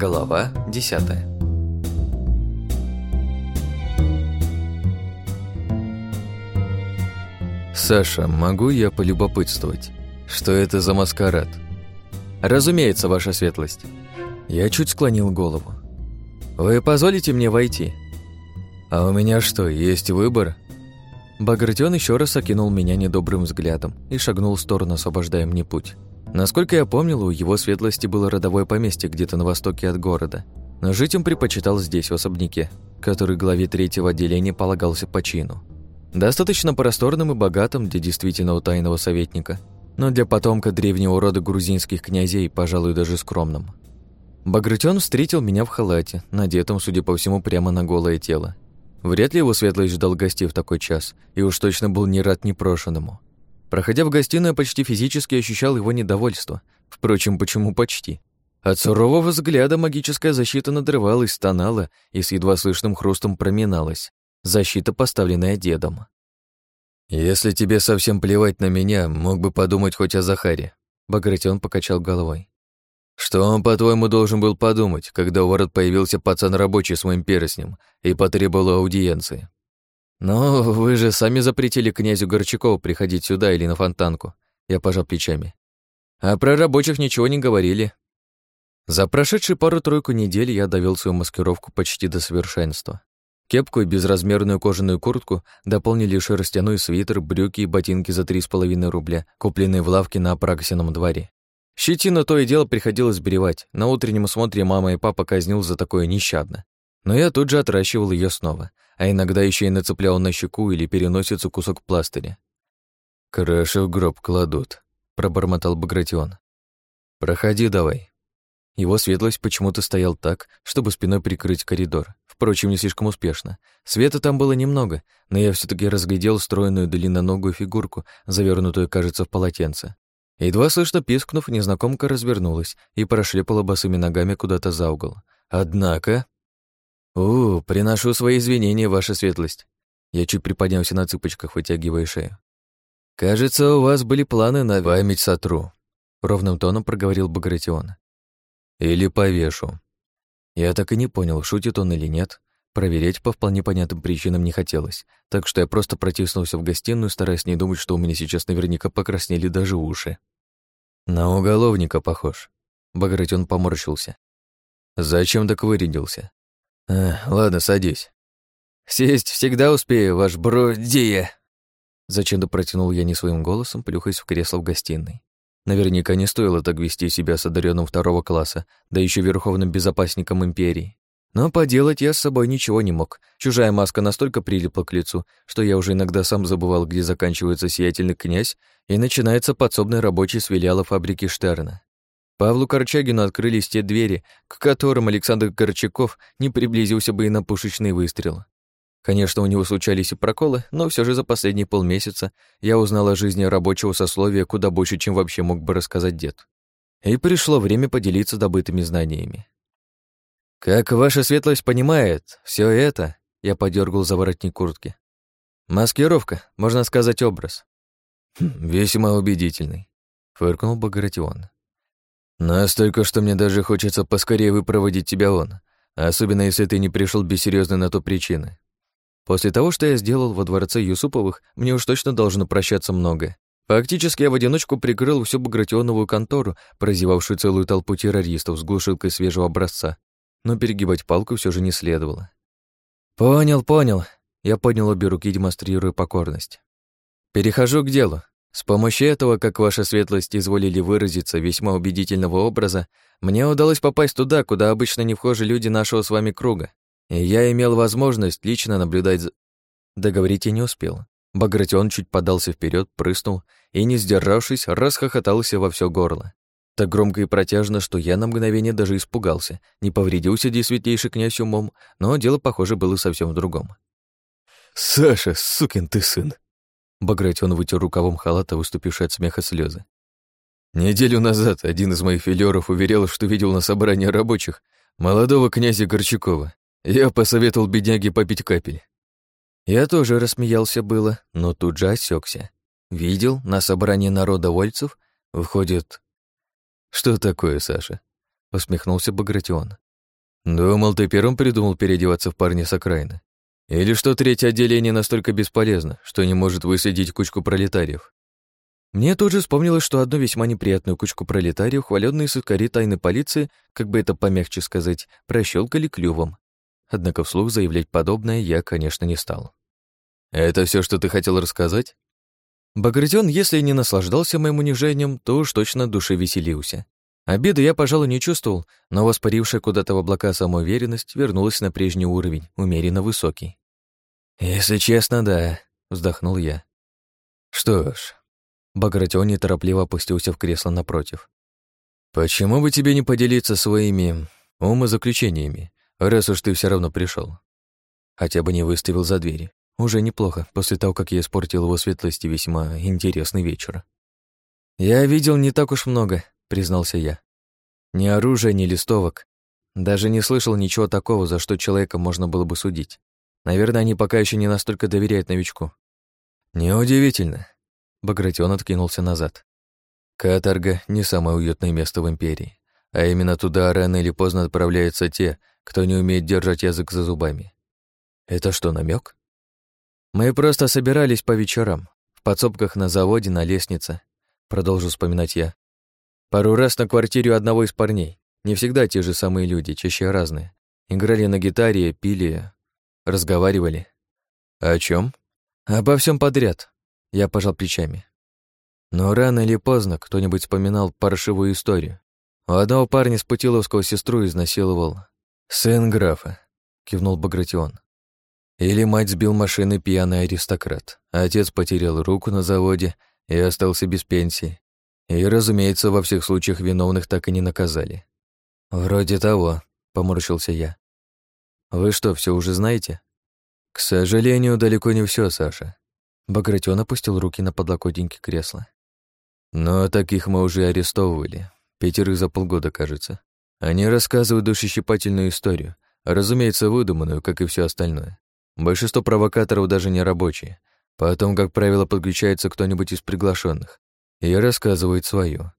Глава 10 «Саша, могу я полюбопытствовать? Что это за маскарад?» «Разумеется, ваша светлость». Я чуть склонил голову. «Вы позволите мне войти?» «А у меня что, есть выбор?» Багратион еще раз окинул меня недобрым взглядом и шагнул в сторону, освобождая мне путь. Насколько я помнил, у его светлости было родовое поместье где-то на востоке от города. Но жить он предпочитал здесь, в особняке, который главе третьего отделения полагался по чину. Достаточно просторным и богатым для действительного тайного советника, но для потомка древнего рода грузинских князей, пожалуй, даже скромным. Багратион встретил меня в халате, надетом, судя по всему, прямо на голое тело. Вряд ли его светлость ждал гостей в такой час, и уж точно был не рад непрошенному. Проходя в гостиную, почти физически ощущал его недовольство. Впрочем, почему почти? От сурового взгляда магическая защита надрывалась, стонала и с едва слышным хрустом проминалась. Защита, поставленная дедом. «Если тебе совсем плевать на меня, мог бы подумать хоть о Захаре», — Багратион покачал головой. «Что он, по-твоему, должен был подумать, когда у ворот появился пацан рабочий с моим перстнем и потребовал аудиенции?» «Но вы же сами запретили князю Горчакову приходить сюда или на фонтанку», я пожал плечами. «А про рабочих ничего не говорили». За прошедшие пару-тройку недель я довел свою маскировку почти до совершенства. Кепку и безразмерную кожаную куртку дополнили шерстяной свитер, брюки и ботинки за три с половиной рубля, купленные в лавке на Апраксином дворе. Щетину то и дело приходилось сбривать. На утреннем смотре мама и папа казнил за такое нещадно. Но я тут же отращивал ее снова, а иногда еще и нацеплял на щеку или переносицу кусок пластыря. «Краши в гроб кладут», — пробормотал Багратион. «Проходи давай». Его светлость почему-то стоял так, чтобы спиной прикрыть коридор. Впрочем, не слишком успешно. Света там было немного, но я все таки разглядел стройную длинноногую фигурку, завернутую, кажется, в полотенце. Едва слышно пискнув, незнакомка развернулась и прошлепала босыми ногами куда-то за угол. Однако... «У, приношу свои извинения, ваша светлость». Я чуть приподнялся на цыпочках, вытягивая шею. «Кажется, у вас были планы на память сотру», — ровным тоном проговорил Багратион. «Или повешу». Я так и не понял, шутит он или нет. Проверять по вполне понятным причинам не хотелось, так что я просто протиснулся в гостиную, стараясь не думать, что у меня сейчас наверняка покраснели даже уши. «На уголовника похож», — Багратион поморщился. «Зачем так вырядился? А, ладно, садись. Сесть всегда успею, ваш бродия. Зачем-то протянул я не своим голосом, плюхаясь в кресло в гостиной. Наверняка не стоило так вести себя с одаренным второго класса, да еще верховным безопасником империи. Но поделать я с собой ничего не мог. Чужая маска настолько прилипла к лицу, что я уже иногда сам забывал, где заканчивается сиятельный князь и начинается подсобный рабочий с филиала фабрики Штерна. Павлу Корчагину открылись те двери, к которым Александр Корчаков не приблизился бы и на пушечный выстрел. Конечно, у него случались и проколы, но все же за последние полмесяца я узнал о жизни рабочего сословия куда больше, чем вообще мог бы рассказать дед. И пришло время поделиться добытыми знаниями. «Как ваша светлость понимает, все это...» — я подергал за воротник куртки. «Маскировка, можно сказать, образ». «Хм, «Весьма убедительный», — фыркнул Багратион. Настолько, что мне даже хочется поскорее выпроводить тебя вон, особенно если ты не пришел без серьезной на то причины. После того, что я сделал во дворце Юсуповых, мне уж точно должно прощаться много. Фактически я в одиночку прикрыл всю багратионовую контору, прозевавшую целую толпу террористов с глушилкой свежего образца. Но перегибать палку все же не следовало. «Понял, понял». Я поднял обе руки, демонстрируя покорность. «Перехожу к делу. С помощью этого, как ваша светлость изволили выразиться, весьма убедительного образа, мне удалось попасть туда, куда обычно не вхожи люди нашего с вами круга. И я имел возможность лично наблюдать за... Договорить я не успел. Багратион чуть подался вперед, прыснул и, не сдержавшись, расхохотался во все горло. Так громко и протяжно, что я на мгновение даже испугался. Не повредился действительнейший князь умом, но дело, похоже, было совсем в другом. «Саша, сукин ты сын!» Багратион вытер рукавом халата, выступивший от смеха слезы. Неделю назад один из моих филеров уверял, что видел на собрании рабочих молодого князя Горчакова. Я посоветовал бедняге попить капель. Я тоже рассмеялся было, но тут же осекся. Видел на собрании народа вольцев? Выходит... Что такое, Саша? Усмехнулся Багратион. Думал, ты первым придумал переодеваться в парня с окраины. Или что третье отделение настолько бесполезно, что не может высадить кучку пролетариев. Мне тут же вспомнилось, что одну весьма неприятную кучку пролетариев, хваленные сыскари тайной полиции, как бы это помягче сказать, прощелкали клювом. Однако вслух заявлять подобное я, конечно, не стал. «Это все, что ты хотел рассказать?» Багратион, если и не наслаждался моим унижением, то уж точно души веселился. Обиды я, пожалуй, не чувствовал, но воспарившая куда-то в облака самоуверенность вернулась на прежний уровень, умеренно высокий. «Если честно, да», — вздохнул я. «Что ж...» Багратион неторопливо опустился в кресло напротив. «Почему бы тебе не поделиться своими умозаключениями, раз уж ты все равно пришел? Хотя бы не выставил за двери. Уже неплохо, после того, как я испортил его светлости весьма интересный вечер. Я видел не так уж много, признался я. Ни оружия, ни листовок. Даже не слышал ничего такого, за что человека можно было бы судить. Наверное, они пока еще не настолько доверяют новичку. Неудивительно. Багратион откинулся назад. Каторга — не самое уютное место в Империи. А именно туда рано или поздно отправляются те, кто не умеет держать язык за зубами. Это что, намек? Мы просто собирались по вечерам, в подсобках на заводе, на лестнице, продолжу вспоминать я, Пару раз на квартире одного из парней. Не всегда те же самые люди, чаще разные. Играли на гитаре, пили, разговаривали. О чем? Обо всем подряд. Я пожал плечами. Но рано или поздно кто-нибудь вспоминал паршивую историю. У одного парня с Путиловского сестру изнасиловал сын графа, кивнул Багратион. Или мать сбил машины пьяный аристократ, а отец потерял руку на заводе и остался без пенсии. И, разумеется, во всех случаях виновных так и не наказали. «Вроде того», — поморщился я. «Вы что, все уже знаете?» «К сожалению, далеко не все, Саша». Багратион опустил руки на подлокотники кресла. «Но таких мы уже арестовывали. Пятерых за полгода, кажется. Они рассказывают душещипательную историю, разумеется, выдуманную, как и все остальное. Большинство провокаторов даже не рабочие. Потом, как правило, подключается кто-нибудь из приглашенных и рассказывает свою.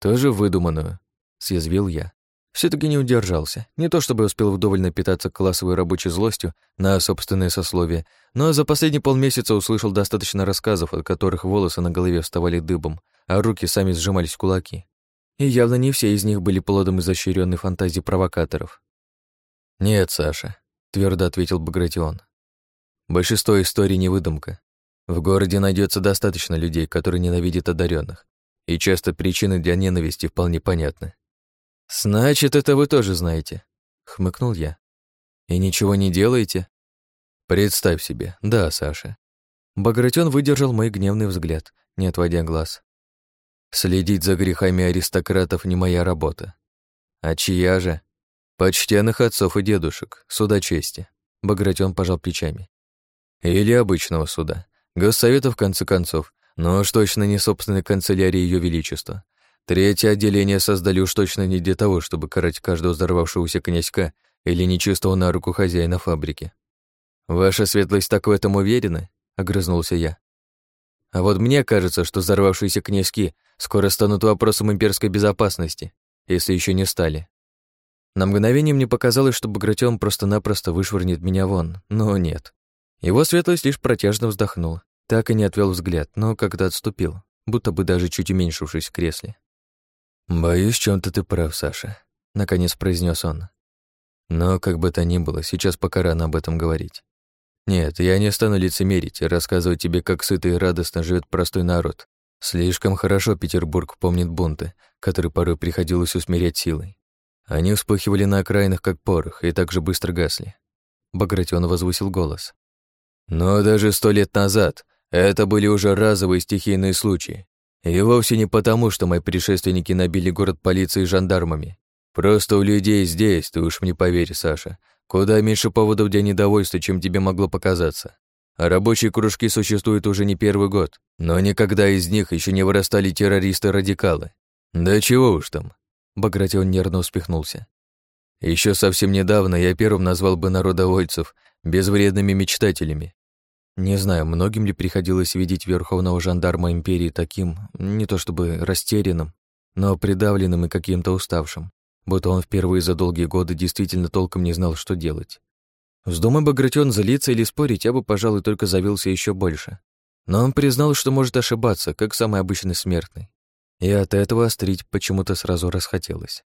Тоже выдуманную, съязвил я. все таки не удержался. Не то чтобы успел вдоволь напитаться классовой рабочей злостью на собственное сословие, но за последние полмесяца услышал достаточно рассказов, от которых волосы на голове вставали дыбом, а руки сами сжимались в кулаки. И явно не все из них были плодом изощренной фантазии провокаторов. «Нет, Саша», — твердо ответил Багратион. «Большинство историй не выдумка. В городе найдется достаточно людей, которые ненавидят одаренных, и часто причины для ненависти вполне понятны. «Значит, это вы тоже знаете», — хмыкнул я. «И ничего не делаете?» «Представь себе, да, Саша». Багратион выдержал мой гневный взгляд, не отводя глаз. «Следить за грехами аристократов не моя работа. А чья же? Почтенных отцов и дедушек, суда чести». Багратион пожал плечами. «Или обычного суда. Госсовета, в конце концов, но уж точно не собственной канцелярии Ее Величества. Третье отделение создали уж точно не для того, чтобы карать каждого взорвавшегося князька или нечистого на руку хозяина фабрики. «Ваша светлость так в этом уверена?» — огрызнулся я. «А вот мне кажется, что взорвавшиеся князьки скоро станут вопросом имперской безопасности, если еще не стали. На мгновение мне показалось, что Багратион просто-напросто вышвырнет меня вон, но нет. Его светлость лишь протяжно вздохнул, так и не отвел взгляд, но когда отступил, будто бы даже чуть уменьшившись в кресле. «Боюсь, чем-то ты прав, Саша», — наконец произнес он. «Но, как бы то ни было, сейчас пока рано об этом говорить. Нет, я не стану лицемерить и рассказывать тебе, как сыто и радостно живет простой народ. Слишком хорошо Петербург помнит бунты, которые порой приходилось усмирять силой. Они вспыхивали на окраинах, как порох, и так же быстро гасли. Багратион возвысил голос. Но даже сто лет назад это были уже разовые стихийные случаи. И вовсе не потому, что мои предшественники набили город полицией и жандармами. Просто у людей здесь, ты уж мне поверь, Саша, куда меньше поводов для недовольства, чем тебе могло показаться. А рабочие кружки существуют уже не первый год, но никогда из них еще не вырастали террористы-радикалы. Да чего уж там. Багратион нервно успехнулся. Еще совсем недавно я первым назвал бы народовольцев безвредными мечтателями. Не знаю, многим ли приходилось видеть верховного жандарма империи таким, не то чтобы растерянным, но придавленным и каким-то уставшим. будто он впервые за долгие годы действительно толком не знал, что делать. Вздумай Багратион злиться или спорить, я бы, пожалуй, только завился еще больше. Но он признал, что может ошибаться, как самый обычный смертный. И от этого острить почему-то сразу расхотелось.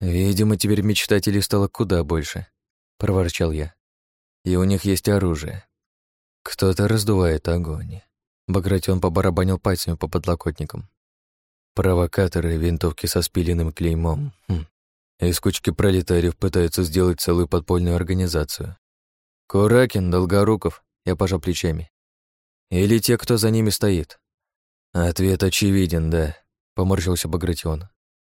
«Видимо, теперь мечтателей стало куда больше», — проворчал я. «И у них есть оружие. Кто-то раздувает огонь». Багратион побарабанил пальцами по подлокотникам. Провокаторы, винтовки со спиленным клеймом. Хм. Из кучки пролетариев пытаются сделать целую подпольную организацию. Куракин, Долгоруков, я пожал плечами. Или те, кто за ними стоит? Ответ очевиден, да, поморщился Багратион.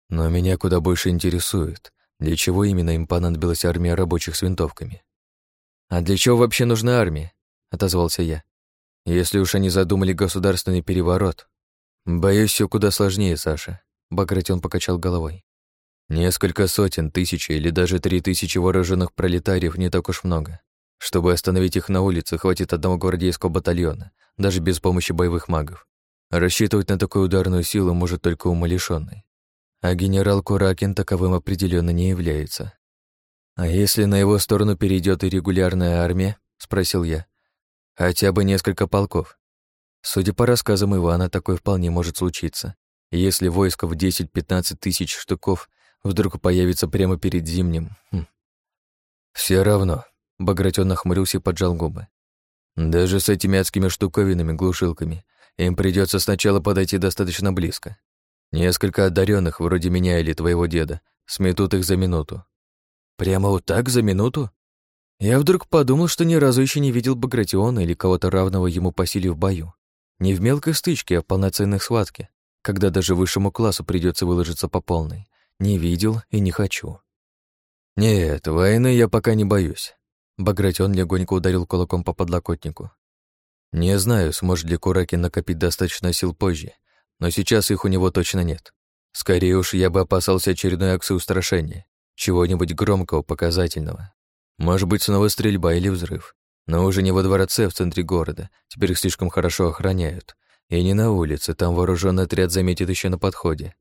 Но меня куда больше интересует, для чего именно им понадобилась армия рабочих с винтовками. А для чего вообще нужна армия? Отозвался я. Если уж они задумали государственный переворот. Боюсь, все куда сложнее, Саша. Багратион покачал головой. Несколько сотен, тысячи или даже три тысячи вооруженных пролетариев не так уж много. Чтобы остановить их на улице, хватит одного гвардейского батальона, даже без помощи боевых магов. Рассчитывать на такую ударную силу может только умалишённый. А генерал Куракин таковым определенно не является. «А если на его сторону перейдет и регулярная армия?» — спросил я. «Хотя бы несколько полков. Судя по рассказам Ивана, такое вполне может случиться. Если войско в 10-15 тысяч штуков вдруг появится прямо перед зимним. Хм. Все равно. Багратион нахмурился и поджал губы. Даже с этими адскими штуковинами, глушилками, им придется сначала подойти достаточно близко. Несколько одаренных, вроде меня или твоего деда, сметут их за минуту. Прямо вот так, за минуту? Я вдруг подумал, что ни разу еще не видел Багратиона или кого-то равного ему по силе в бою. Не в мелкой стычке, а в полноценной схватке, когда даже высшему классу придется выложиться по полной. Не видел и не хочу. Нет, войны я пока не боюсь. Багратион легонько ударил кулаком по подлокотнику. Не знаю, сможет ли Куракин накопить достаточно сил позже, но сейчас их у него точно нет. Скорее уж, я бы опасался очередной акции устрашения, чего-нибудь громкого, показательного. Может быть, снова стрельба или взрыв. Но уже не во дворце в центре города, теперь их слишком хорошо охраняют. И не на улице, там вооруженный отряд заметит еще на подходе.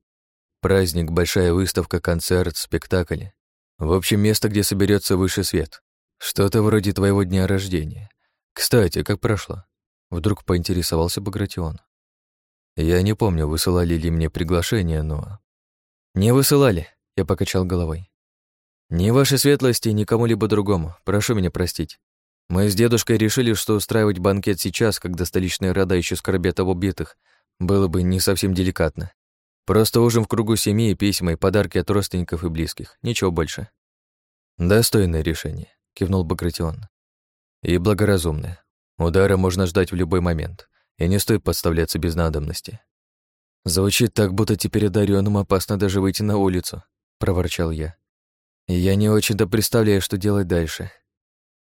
Праздник, большая выставка, концерт, спектакль. В общем, место, где соберется высший свет. Что-то вроде твоего дня рождения. Кстати, как прошло? Вдруг поинтересовался Багратион. Я не помню, высылали ли мне приглашение, но... Не высылали, я покачал головой. Ни вашей светлости, ни кому-либо другому. Прошу меня простить. Мы с дедушкой решили, что устраивать банкет сейчас, когда столичные рода еще скорбят об убитых, было бы не совсем деликатно. Просто ужин в кругу семьи, письма и подарки от родственников и близких. Ничего больше. Достойное решение, кивнул Багратион. И благоразумное. Удара можно ждать в любой момент, и не стоит подставляться без надобности. Звучит так, будто теперь одаренным опасно даже выйти на улицу, проворчал я. Я не очень-то представляю, что делать дальше.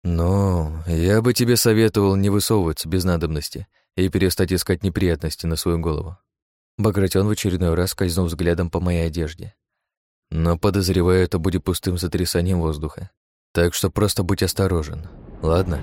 Но я бы тебе советовал не высовываться без надобности и перестать искать неприятности на свою голову. Багратион в очередной раз скользнул взглядом по моей одежде. Но, подозреваю, это будет пустым сотрясанием воздуха. Так что просто будь осторожен, ладно?»